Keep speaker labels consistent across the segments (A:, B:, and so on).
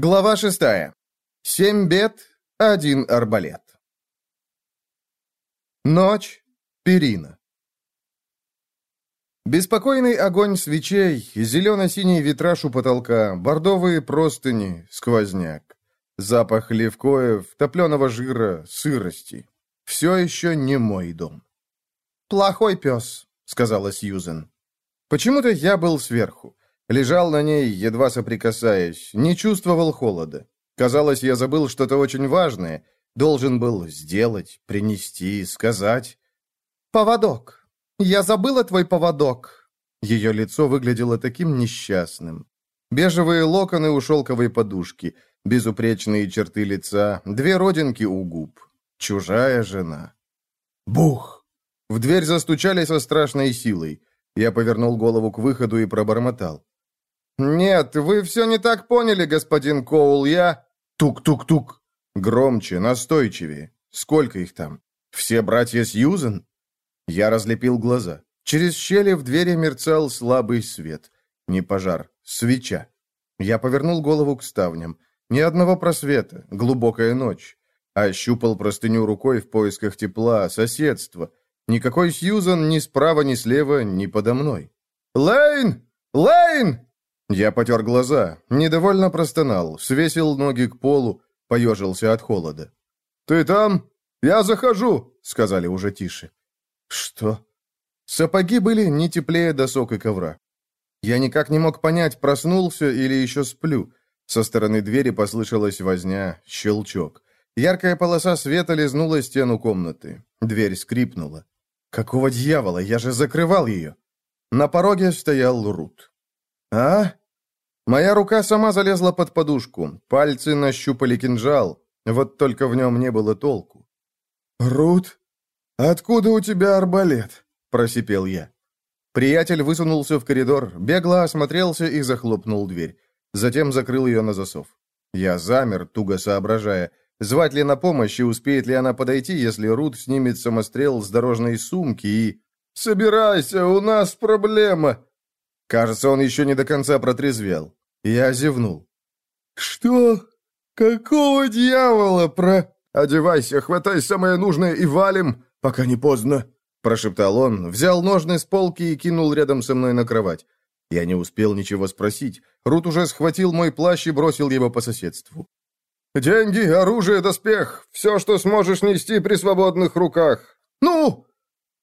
A: Глава шестая. Семь бед, один арбалет. Ночь. Перина. Беспокойный огонь свечей, зелено-синий витраж у потолка, бордовые простыни, сквозняк. Запах левкоев, топленого жира, сырости. Все еще не мой дом. «Плохой пес», — сказала Сьюзен. Почему-то я был сверху. Лежал на ней, едва соприкасаясь, не чувствовал холода. Казалось, я забыл что-то очень важное. Должен был сделать, принести, сказать. «Поводок! Я забыла твой поводок!» Ее лицо выглядело таким несчастным. Бежевые локоны у шелковой подушки, безупречные черты лица, две родинки у губ. Чужая жена. Бух! В дверь застучали со страшной силой. Я повернул голову к выходу и пробормотал. «Нет, вы все не так поняли, господин Коул, я...» «Тук-тук-тук!» Громче, настойчивее. Сколько их там? Все братья Сьюзен? Я разлепил глаза. Через щели в двери мерцал слабый свет. Не пожар, свеча. Я повернул голову к ставням. Ни одного просвета, глубокая ночь. Ощупал простыню рукой в поисках тепла, соседства. Никакой Сьюзан ни справа, ни слева, ни подо мной. «Лейн! Лейн!» Я потер глаза, недовольно простонал, свесил ноги к полу, поежился от холода. «Ты там? Я захожу!» — сказали уже тише. «Что?» Сапоги были не теплее досок и ковра. Я никак не мог понять, проснулся или еще сплю. Со стороны двери послышалась возня, щелчок. Яркая полоса света лизнула стену комнаты. Дверь скрипнула. «Какого дьявола? Я же закрывал ее!» На пороге стоял Рут. «А?» Моя рука сама залезла под подушку, пальцы нащупали кинжал, вот только в нем не было толку. «Рут, откуда у тебя арбалет?» – просипел я. Приятель высунулся в коридор, бегло осмотрелся и захлопнул дверь. Затем закрыл ее на засов. Я замер, туго соображая, звать ли на помощь и успеет ли она подойти, если Рут снимет самострел с дорожной сумки и... «Собирайся, у нас проблема!» Кажется, он еще не до конца протрезвел. Я зевнул. «Что? Какого дьявола про...» «Одевайся, хватай самое нужное и валим, пока не поздно», — прошептал он, взял ножны с полки и кинул рядом со мной на кровать. Я не успел ничего спросить. Рут уже схватил мой плащ и бросил его по соседству. «Деньги, оружие, доспех, все, что сможешь нести при свободных руках. Ну!»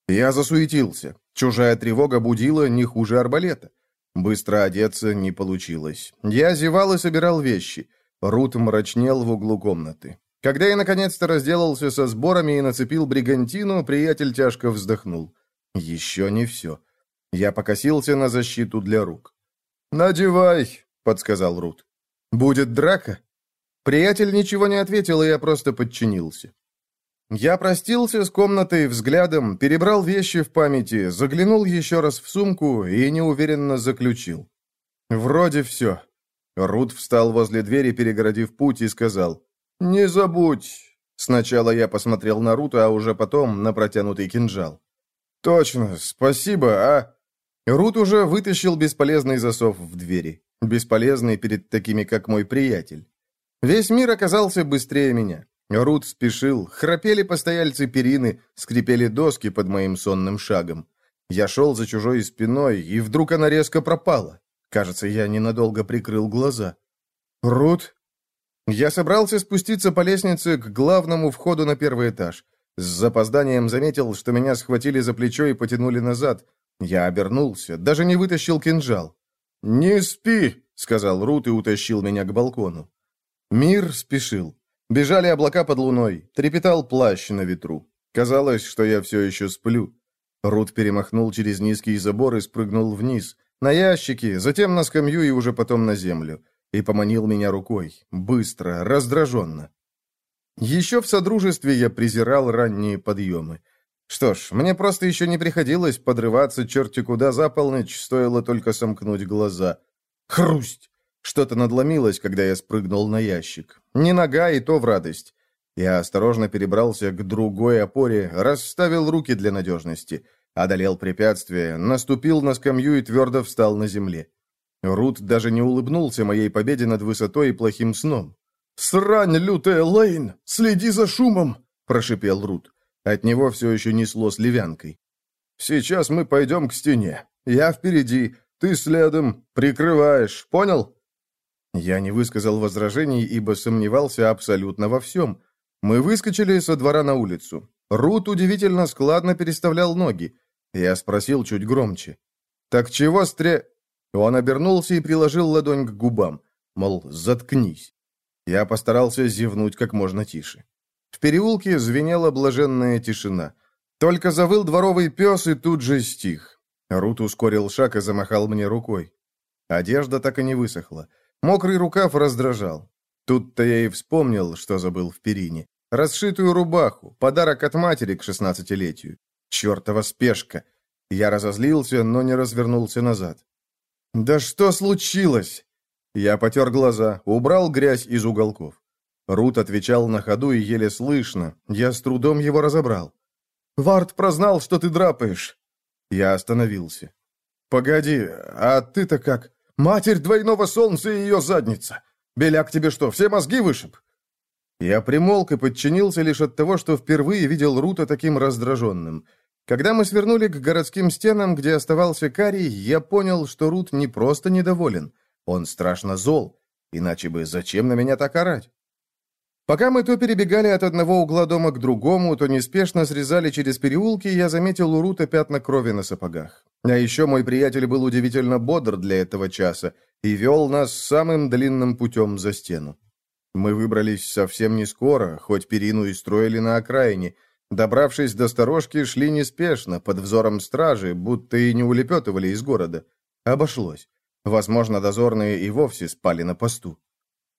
A: Я засуетился. Чужая тревога будила не хуже арбалета. Быстро одеться не получилось. Я зевал и собирал вещи. Рут мрачнел в углу комнаты. Когда я наконец-то разделался со сборами и нацепил бригантину, приятель тяжко вздохнул. Еще не все. Я покосился на защиту для рук. «Надевай», — подсказал Рут. «Будет драка?» Приятель ничего не ответил, и я просто подчинился. Я простился с комнатой взглядом, перебрал вещи в памяти, заглянул еще раз в сумку и неуверенно заключил. «Вроде все». Рут встал возле двери, перегородив путь, и сказал, «Не забудь». Сначала я посмотрел на Рута, а уже потом на протянутый кинжал. «Точно, спасибо, а...» Рут уже вытащил бесполезный засов в двери. Бесполезный перед такими, как мой приятель. Весь мир оказался быстрее меня. Рут спешил, храпели постояльцы перины, скрипели доски под моим сонным шагом. Я шел за чужой спиной, и вдруг она резко пропала. Кажется, я ненадолго прикрыл глаза. «Рут?» Я собрался спуститься по лестнице к главному входу на первый этаж. С запозданием заметил, что меня схватили за плечо и потянули назад. Я обернулся, даже не вытащил кинжал. «Не спи!» — сказал Рут и утащил меня к балкону. Мир спешил. Бежали облака под луной, трепетал плащ на ветру. Казалось, что я все еще сплю. Рут перемахнул через низкий забор и спрыгнул вниз, на ящики, затем на скамью и уже потом на землю, и поманил меня рукой, быстро, раздраженно. Еще в Содружестве я презирал ранние подъемы. Что ж, мне просто еще не приходилось подрываться черти куда за полночь, стоило только сомкнуть глаза. Хрусть! Что-то надломилось, когда я спрыгнул на ящик. Не нога, и то в радость. Я осторожно перебрался к другой опоре, расставил руки для надежности, одолел препятствие, наступил на скамью и твердо встал на земле. Рут даже не улыбнулся моей победе над высотой и плохим сном. «Срань, лютая Лейн! Следи за шумом!» – прошипел Рут. От него все еще несло с левянкой. «Сейчас мы пойдем к стене. Я впереди, ты следом, прикрываешь, понял?» Я не высказал возражений, ибо сомневался абсолютно во всем. Мы выскочили со двора на улицу. Рут удивительно складно переставлял ноги. Я спросил чуть громче. «Так чего стре...» Он обернулся и приложил ладонь к губам, мол, заткнись. Я постарался зевнуть как можно тише. В переулке звенела блаженная тишина. Только завыл дворовый пес и тут же стих. Рут ускорил шаг и замахал мне рукой. Одежда так и не высохла. Мокрый рукав раздражал. Тут-то я и вспомнил, что забыл в перине. Расшитую рубаху, подарок от матери к шестнадцатилетию. Чертова спешка. Я разозлился, но не развернулся назад. «Да что случилось?» Я потер глаза, убрал грязь из уголков. Рут отвечал на ходу и еле слышно. Я с трудом его разобрал. «Вард прознал, что ты драпаешь». Я остановился. «Погоди, а ты-то как? Матерь двойного солнца и ее задница! Беляк тебе что, все мозги вышиб?» Я примолк и подчинился лишь от того, что впервые видел Рута таким раздраженным. Когда мы свернули к городским стенам, где оставался Карий, я понял, что Рут не просто недоволен. Он страшно зол. Иначе бы зачем на меня так орать? Пока мы то перебегали от одного угла дома к другому, то неспешно срезали через переулки, я заметил у Рута пятна крови на сапогах. А еще мой приятель был удивительно бодр для этого часа и вел нас самым длинным путем за стену. Мы выбрались совсем не скоро, хоть перину и строили на окраине. Добравшись до сторожки, шли неспешно, под взором стражи, будто и не улепетывали из города. Обошлось. Возможно, дозорные и вовсе спали на посту.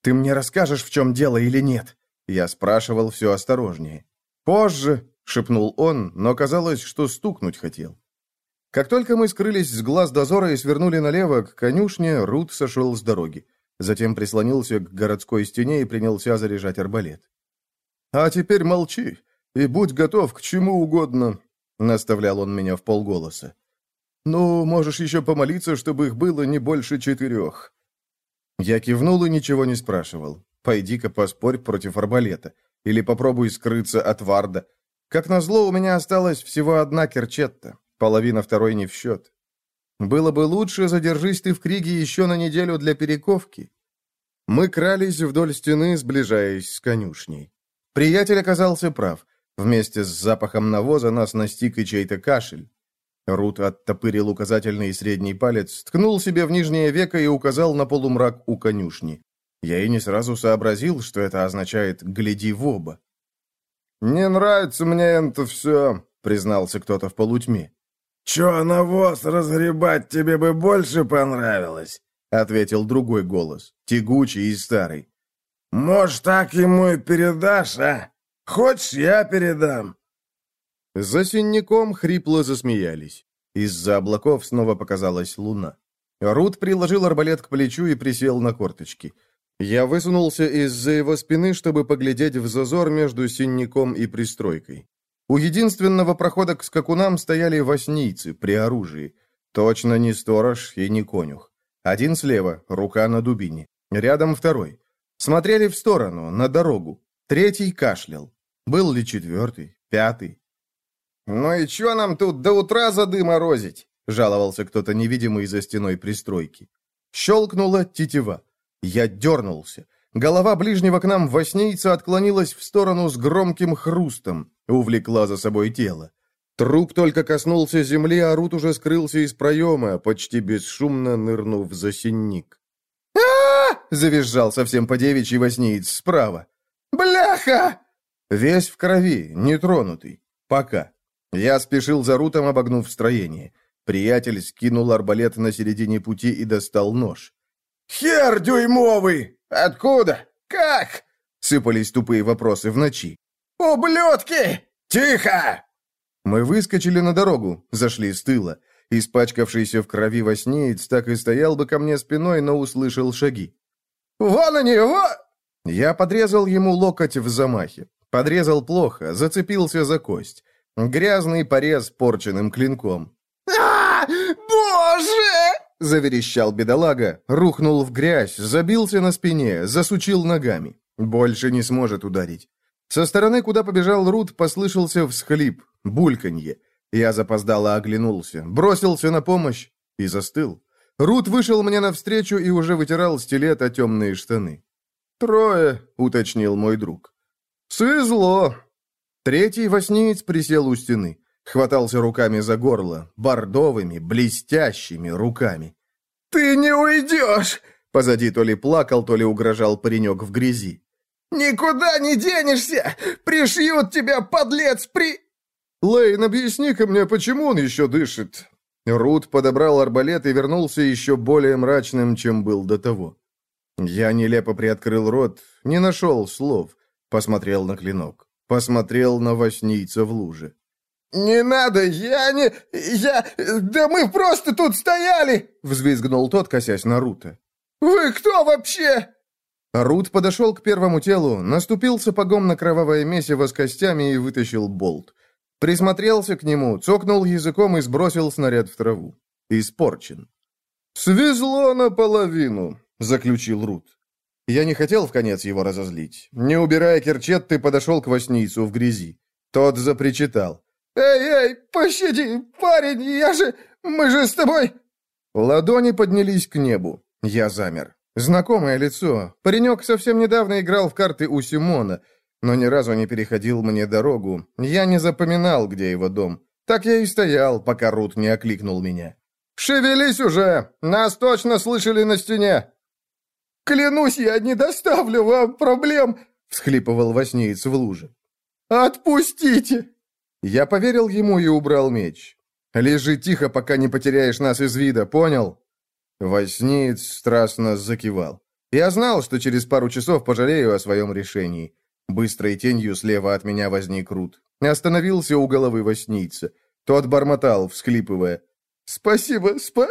A: «Ты мне расскажешь, в чем дело или нет?» Я спрашивал все осторожнее. «Позже», — шепнул он, но казалось, что стукнуть хотел. Как только мы скрылись с глаз дозора и свернули налево, к конюшне, Рут сошел с дороги. Затем прислонился к городской стене и принялся заряжать арбалет. «А теперь молчи и будь готов к чему угодно», — наставлял он меня в полголоса. «Ну, можешь еще помолиться, чтобы их было не больше четырех. Я кивнул и ничего не спрашивал. Пойди-ка поспорь против арбалета. Или попробуй скрыться от Варда. Как назло, у меня осталась всего одна керчетта. Половина второй не в счет. Было бы лучше, задержись ты в Криге еще на неделю для перековки. Мы крались вдоль стены, сближаясь с конюшней. Приятель оказался прав. Вместе с запахом навоза нас настиг и чей-то кашель. Рут оттопырил указательный и средний палец, ткнул себе в нижнее веко и указал на полумрак у конюшни. Я и не сразу сообразил, что это означает «гляди в оба». «Не нравится мне это все», — признался кто-то в полутьме.
B: «Че, навоз разгребать тебе бы больше понравилось?» — ответил другой голос, тягучий и старый. «Может, так ему и передашь, а? Хочешь, я передам?»
A: За синяком хрипло засмеялись. Из-за облаков снова показалась луна. Рут приложил арбалет к плечу и присел на корточки. Я высунулся из-за его спины, чтобы поглядеть в зазор между синяком и пристройкой. У единственного прохода к скакунам стояли воснийцы при оружии. Точно не сторож и не конюх. Один слева, рука на дубине. Рядом второй. Смотрели в сторону, на дорогу. Третий кашлял. Был ли четвертый, пятый?
C: «Ну и чё нам тут до утра зады морозить?» — жаловался кто-то невидимый за стеной пристройки.
A: Щелкнула тетива. Я дернулся. Голова ближнего к нам воснейца отклонилась в сторону с громким хрустом, увлекла за собой тело. Труп только коснулся земли, а Рут уже скрылся из проема, почти бесшумно нырнув за синник.
C: а завизжал совсем по-девичьи воснеец справа. «Бляха!»
A: Весь в крови, нетронутый. Пока. Я спешил за Рутом, обогнув строение. Приятель скинул арбалет на середине пути и достал нож.
C: «Хер дюймовый! Откуда? Как?»
A: Сыпались тупые вопросы в ночи.
C: «Ублюдки! Тихо!»
A: Мы выскочили на дорогу, зашли с тыла. Испачкавшийся в крови воснеец так и стоял бы ко мне спиной, но услышал шаги.
C: «Вон они, вон!»
A: Я подрезал ему локоть в замахе. Подрезал плохо, зацепился за кость. Грязный порез порченным клинком.
C: а Боже!»
A: — заверещал бедолага, рухнул в грязь, забился на спине, засучил ногами. Больше не сможет ударить. Со стороны, куда побежал Рут, послышался всхлип, бульканье. Я запоздало оглянулся, бросился на помощь и застыл. Рут вышел мне навстречу и уже вытирал стилет о темные штаны. «Трое», — уточнил мой друг. «Свезло». Третий воснеец присел у стены. Хватался руками за горло, бордовыми, блестящими руками.
B: «Ты не уйдешь!»
A: Позади то ли плакал, то ли угрожал паренек в грязи.
B: «Никуда не денешься! Пришьют тебя, подлец, при...»
A: «Лейн, объясни-ка мне, почему он еще дышит?» Рут подобрал арбалет и вернулся еще более мрачным, чем был до того. Я нелепо приоткрыл рот, не нашел слов, посмотрел на клинок, посмотрел на воснийца в луже.
B: «Не надо, я не... я... да мы просто тут стояли!»
A: Взвизгнул тот, косясь на Рута.
B: «Вы кто вообще?»
A: Рут подошел к первому телу, наступил сапогом на кровавое месиво с костями и вытащил болт. Присмотрелся к нему, цокнул языком и сбросил снаряд в траву. Испорчен. «Свезло наполовину», — заключил Рут. Я не хотел в конец его разозлить. Не убирая керчет, ты подошел к воснийцу в грязи. Тот запричитал.
B: «Эй, эй, пощади, парень, я же... мы же с тобой...»
A: Ладони поднялись к небу. Я замер. Знакомое лицо. Паренек совсем недавно играл в карты у Симона, но ни разу не переходил мне дорогу. Я не запоминал, где его дом. Так я и стоял, пока Рут не окликнул меня. «Шевелись уже! Нас точно слышали на стене!»
B: «Клянусь, я не доставлю вам проблем!» — всхлипывал воснеец в луже. «Отпустите!»
A: Я поверил ему и убрал меч. «Лежи тихо, пока не потеряешь нас из вида, понял?» Воснеец страстно закивал. Я знал, что через пару часов пожалею о своем решении. Быстрой тенью слева от меня возник Рут. Остановился у головы воснийца. Тот бормотал, всхлипывая. «Спасибо, спа...»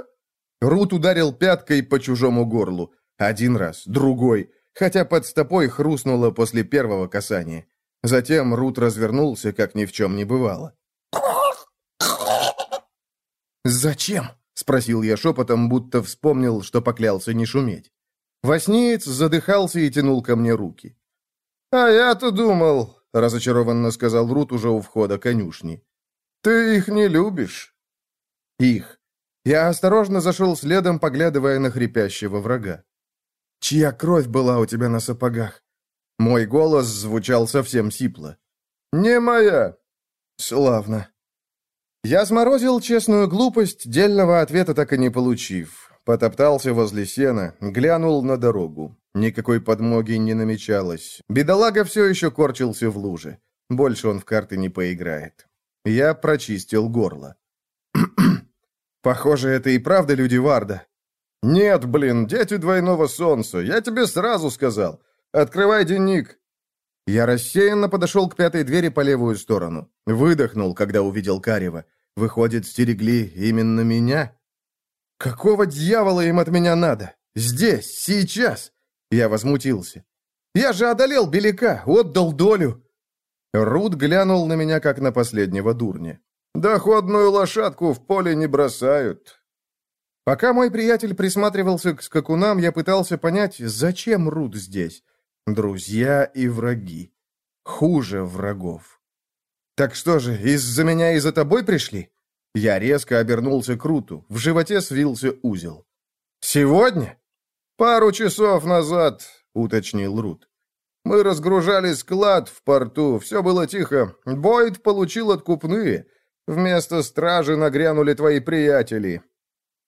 A: Рут ударил пяткой по чужому горлу. Один раз, другой, хотя под стопой хрустнуло после первого касания. Затем Рут развернулся, как ни в чем не бывало. «Зачем?» — спросил я шепотом, будто вспомнил, что поклялся не шуметь. Воснеец задыхался и тянул ко мне руки. «А я-то думал», — разочарованно сказал Рут уже у входа конюшни. «Ты их не любишь?» «Их». Я осторожно зашел следом, поглядывая на хрипящего врага. «Чья кровь была у тебя на сапогах?» Мой голос звучал совсем сипло. «Не моя!» «Славно!» Я сморозил честную глупость, дельного ответа так и не получив. Потоптался возле сена, глянул на дорогу. Никакой подмоги не намечалось. Бедолага все еще корчился в луже. Больше он в карты не поиграет. Я прочистил горло. «Похоже, это и правда люди Варда». «Нет, блин, дети двойного солнца, я тебе сразу сказал. Открывай дневник!» Я рассеянно подошел к пятой двери по левую сторону. Выдохнул, когда увидел Карева. Выходит, стерегли именно меня? Какого дьявола им от меня надо? Здесь, сейчас? Я возмутился. Я же одолел Беляка, отдал долю. Рут глянул на меня, как на последнего дурня. «Доходную лошадку в поле не бросают». Пока мой приятель присматривался к скакунам, я пытался понять, зачем Рут здесь. Друзья и враги. Хуже врагов. «Так что же, из-за меня и за тобой пришли?» Я резко обернулся к Руту. В животе свился узел. «Сегодня?» «Пару часов назад», — уточнил Рут. «Мы разгружали склад в порту, все было тихо. Бойд получил откупные. Вместо стражи нагрянули твои приятели».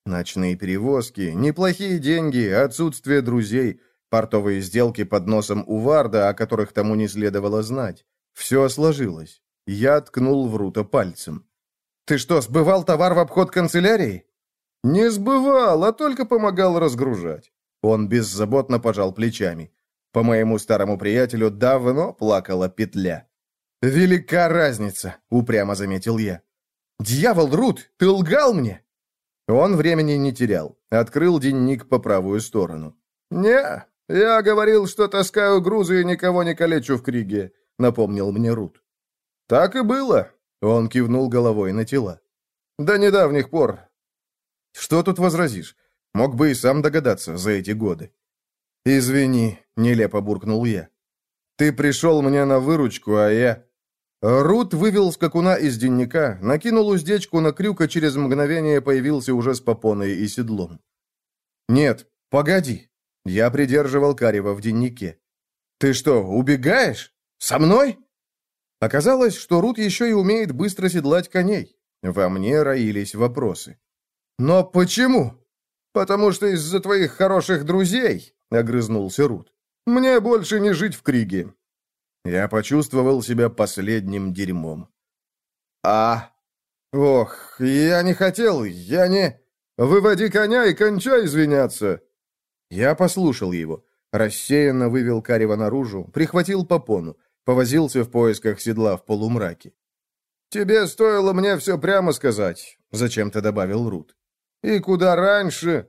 A: Ночные перевозки, неплохие деньги, отсутствие друзей. Портовые сделки под носом у Варда, о которых тому не следовало знать. Все сложилось. Я ткнул в Рута пальцем. «Ты что, сбывал товар в обход канцелярии?» «Не сбывал, а только помогал разгружать». Он беззаботно пожал плечами. По моему старому приятелю давно плакала петля. «Велика разница», — упрямо заметил я. «Дьявол, Рут, ты лгал мне?» Он времени не терял. Открыл денник по правую сторону. «Не, «Я говорил, что таскаю грузы и никого не калечу в Криге», — напомнил мне Рут. «Так и было», — он кивнул головой на тела. «До недавних пор». «Что тут возразишь? Мог бы и сам догадаться за эти годы. «Извини», — нелепо буркнул я. «Ты пришел мне на выручку, а я...» Рут вывел скакуна из денника, накинул уздечку на крюк, а через мгновение появился уже с попоной и седлом. «Нет, погоди!» Я придерживал Карева в деннике. «Ты что, убегаешь? Со мной?» Оказалось, что Рут еще и умеет быстро седлать коней. Во мне роились вопросы. «Но почему?» «Потому что из-за твоих хороших друзей», — огрызнулся Рут. «Мне больше не жить в Криге. Я почувствовал себя последним дерьмом. «А? Ох, я не хотел, я не... Выводи коня и кончай извиняться!» Я послушал его, рассеянно вывел Карева наружу, прихватил попону, повозился в поисках седла в полумраке. «Тебе стоило мне все прямо сказать», — зачем-то добавил Рут. «И куда раньше...»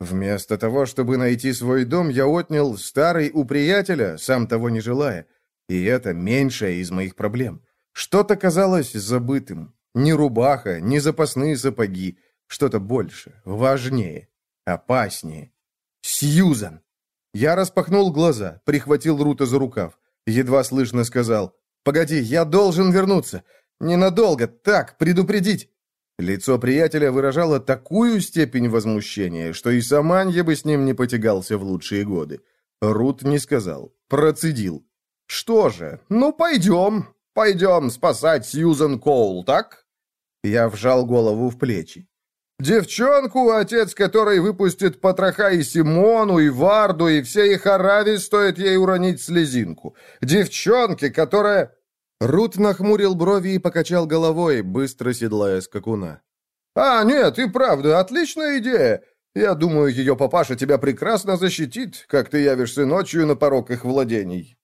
A: Вместо того, чтобы найти свой дом, я отнял старый у приятеля, сам того не желая, и это меньшая из моих проблем. Что-то казалось забытым. Ни рубаха, ни запасные сапоги. Что-то больше, важнее, опаснее. Сьюзан! Я распахнул глаза, прихватил Рута за рукав. Едва слышно сказал, «Погоди, я должен вернуться. Ненадолго, так, предупредить». Лицо приятеля выражало такую степень возмущения, что и Саманья бы с ним не потягался в лучшие годы. Рут не сказал, процедил. «Что же, ну пойдем, пойдем спасать Сьюзен Коул, так?» Я вжал голову в плечи. «Девчонку, отец которой выпустит потроха и Симону, и Варду, и всей их Аравии, стоит ей уронить слезинку. Девчонке, которая...» Рут нахмурил брови и покачал головой, быстро седлая скакуна. «А, нет, и правда, отличная идея. Я думаю, ее папаша тебя прекрасно защитит, как ты явишься ночью на порог их владений.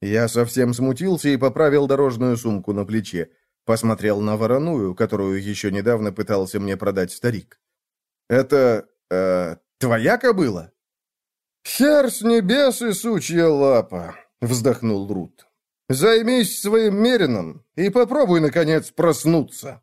A: Я совсем смутился и поправил дорожную сумку на плече. Посмотрел на вороную, которую еще недавно пытался мне продать старик. «Это... Э, твоя кобыла?» «Хер с небес и сучья лапа!» — вздохнул Рут. «Займись своим мерином и попробуй, наконец, проснуться!»